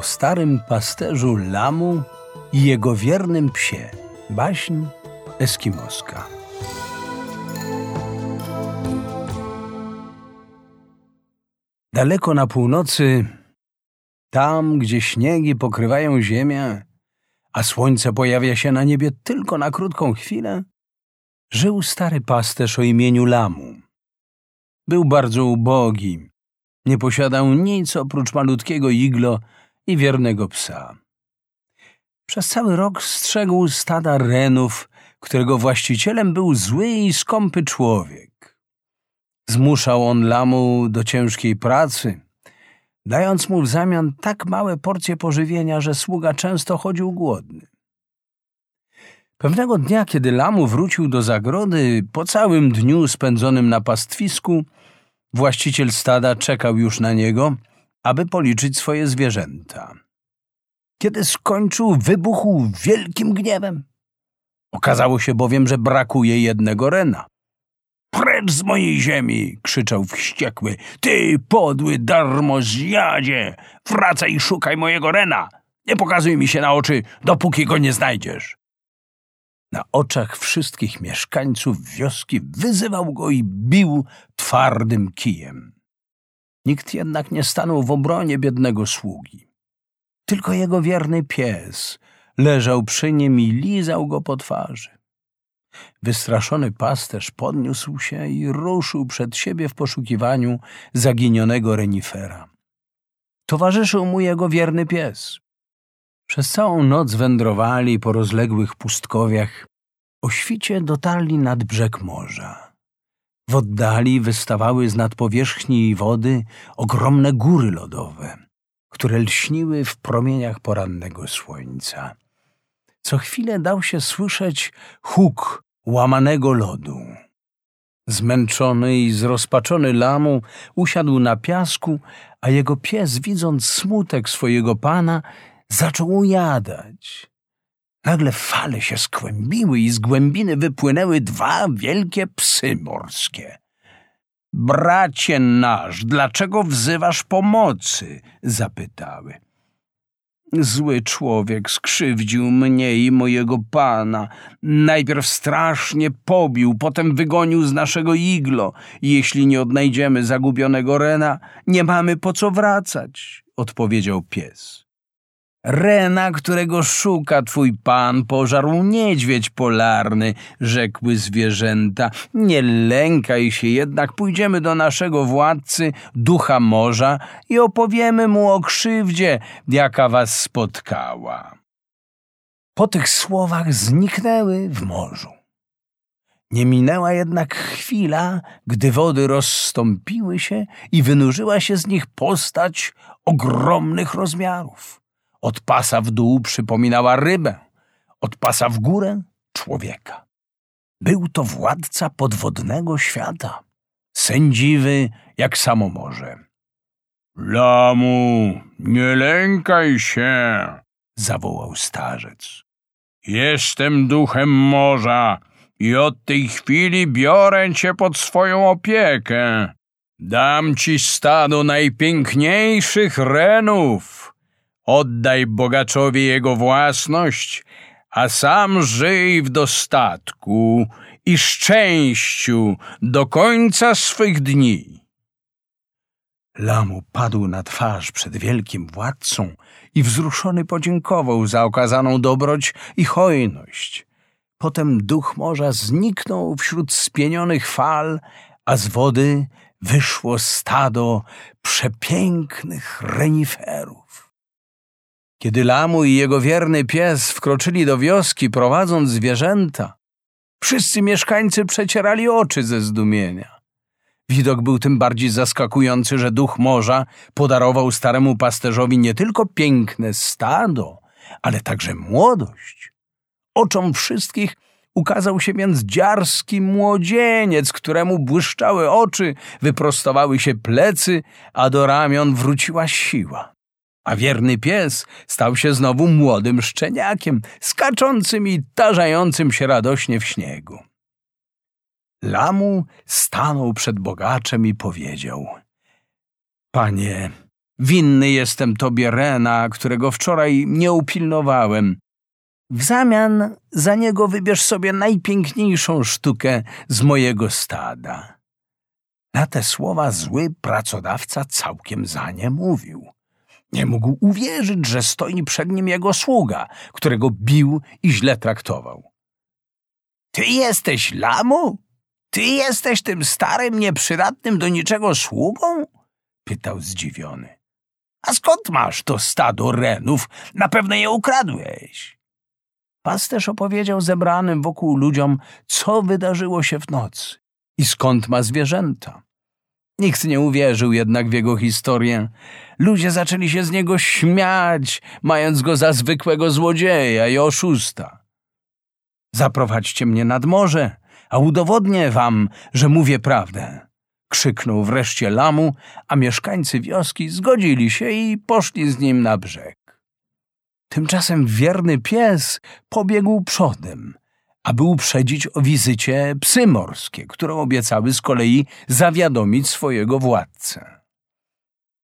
o starym pasterzu lamu i jego wiernym psie. Baśń eskimoska. Daleko na północy, tam gdzie śniegi pokrywają ziemię, a słońce pojawia się na niebie tylko na krótką chwilę, żył stary pasterz o imieniu Lamu. Był bardzo ubogi, nie posiadał nic oprócz malutkiego iglo i wiernego psa. Przez cały rok strzegł stada renów, którego właścicielem był zły i skąpy człowiek. Zmuszał on lamu do ciężkiej pracy, dając mu w zamian tak małe porcje pożywienia, że sługa często chodził głodny. Pewnego dnia, kiedy lamu wrócił do zagrody, po całym dniu spędzonym na pastwisku, właściciel stada czekał już na niego, aby policzyć swoje zwierzęta. Kiedy skończył, wybuchł wielkim gniewem. Okazało się bowiem, że brakuje jednego rena. Precz z mojej ziemi! krzyczał wściekły. Ty, podły darmozjadzie! Wracaj i szukaj mojego rena! Nie pokazuj mi się na oczy, dopóki go nie znajdziesz! Na oczach wszystkich mieszkańców wioski wyzywał go i bił twardym kijem. Nikt jednak nie stanął w obronie biednego sługi. Tylko jego wierny pies leżał przy nim i lizał go po twarzy. Wystraszony pasterz podniósł się i ruszył przed siebie w poszukiwaniu zaginionego renifera. Towarzyszył mu jego wierny pies. Przez całą noc wędrowali po rozległych pustkowiach. O świcie dotarli nad brzeg morza. W oddali wystawały z nad powierzchni wody ogromne góry lodowe, które lśniły w promieniach porannego słońca. Co chwilę dał się słyszeć huk łamanego lodu. Zmęczony i zrozpaczony lamu usiadł na piasku, a jego pies, widząc smutek swojego pana, zaczął ujadać. Nagle fale się skłębiły i z głębiny wypłynęły dwa wielkie psy morskie. Bracie nasz, dlaczego wzywasz pomocy? zapytały. Zły człowiek skrzywdził mnie i mojego pana. Najpierw strasznie pobił, potem wygonił z naszego iglo. Jeśli nie odnajdziemy zagubionego Rena, nie mamy po co wracać, odpowiedział pies. Rena, którego szuka twój pan, pożarł niedźwiedź polarny, rzekły zwierzęta. Nie lękaj się, jednak pójdziemy do naszego władcy, ducha morza, i opowiemy mu o krzywdzie, jaka was spotkała. Po tych słowach zniknęły w morzu. Nie minęła jednak chwila, gdy wody rozstąpiły się i wynurzyła się z nich postać ogromnych rozmiarów. Od pasa w dół przypominała rybę, od pasa w górę człowieka. Był to władca podwodnego świata, sędziwy jak samo morze. Lamu, nie lękaj się, zawołał starzec. Jestem duchem morza i od tej chwili biorę cię pod swoją opiekę. Dam ci stado najpiękniejszych renów Oddaj bogaczowi jego własność, a sam żyj w dostatku i szczęściu do końca swych dni. Lamu padł na twarz przed wielkim władcą i wzruszony podziękował za okazaną dobroć i hojność. Potem duch morza zniknął wśród spienionych fal, a z wody wyszło stado przepięknych reniferów. Kiedy Lamu i jego wierny pies wkroczyli do wioski, prowadząc zwierzęta, wszyscy mieszkańcy przecierali oczy ze zdumienia. Widok był tym bardziej zaskakujący, że duch morza podarował staremu pasterzowi nie tylko piękne stado, ale także młodość. Oczom wszystkich ukazał się więc dziarski młodzieniec, któremu błyszczały oczy, wyprostowały się plecy, a do ramion wróciła siła a wierny pies stał się znowu młodym szczeniakiem, skaczącym i tarzającym się radośnie w śniegu. Lamu stanął przed bogaczem i powiedział – Panie, Winny jestem tobie Rena, którego wczoraj nie upilnowałem. W zamian za niego wybierz sobie najpiękniejszą sztukę z mojego stada. Na te słowa zły pracodawca całkiem za nie mówił. Nie mógł uwierzyć, że stoi przed nim jego sługa, którego bił i źle traktował. Ty jesteś lamu? Ty jesteś tym starym, nieprzydatnym do niczego sługą? pytał zdziwiony. A skąd masz to stado renów? Na pewno je ukradłeś. Pasterz opowiedział zebranym wokół ludziom, co wydarzyło się w nocy i skąd ma zwierzęta. Nikt nie uwierzył jednak w jego historię. Ludzie zaczęli się z niego śmiać, mając go za zwykłego złodzieja i oszusta. Zaprowadźcie mnie nad morze, a udowodnię wam, że mówię prawdę. Krzyknął wreszcie lamu, a mieszkańcy wioski zgodzili się i poszli z nim na brzeg. Tymczasem wierny pies pobiegł przodem, aby uprzedzić o wizycie psy morskie, które obiecały z kolei zawiadomić swojego władcę.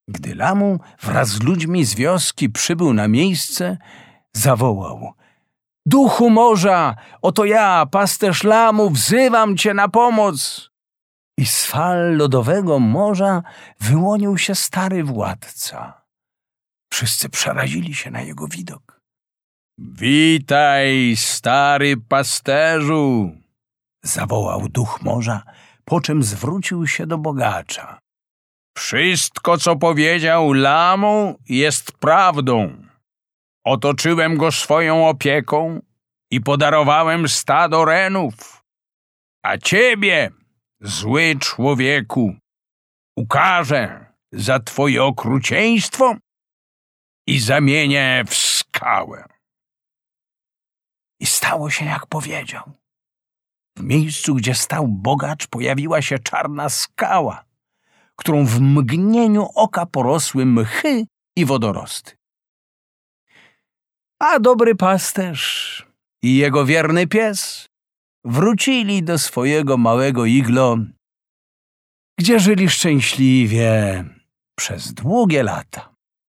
Gdy lamu wraz z ludźmi z wioski przybył na miejsce, zawołał – Duchu morza, oto ja, pasterz lamu, wzywam cię na pomoc! I z fal lodowego morza wyłonił się stary władca. Wszyscy przerazili się na jego widok. Witaj, stary pasterzu! zawołał duch morza, po czym zwrócił się do bogacza. Wszystko, co powiedział lamu, jest prawdą. Otoczyłem go swoją opieką i podarowałem stado renów. A ciebie, zły człowieku, ukażę za twoje okrucieństwo i zamienię w skałę. I stało się, jak powiedział. W miejscu, gdzie stał bogacz, pojawiła się czarna skała, którą w mgnieniu oka porosły mchy i wodorosty. A dobry pasterz i jego wierny pies wrócili do swojego małego iglo, gdzie żyli szczęśliwie przez długie lata.